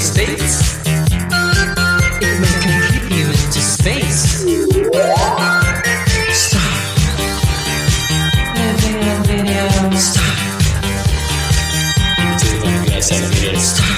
the States. It will contribute to space. Star. Video, video. Star. Do you video? Star.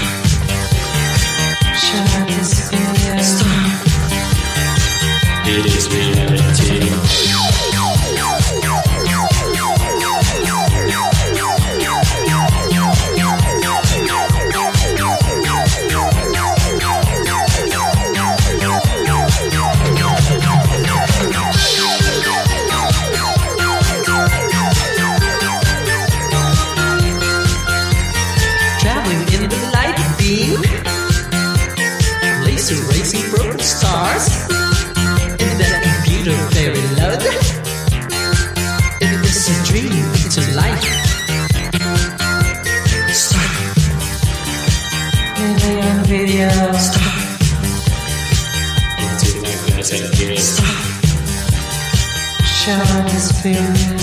Shine is feeling.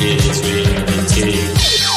It's reality.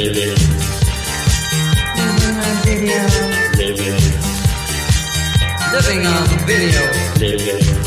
Living. Living on video. Living. Living on video. Living.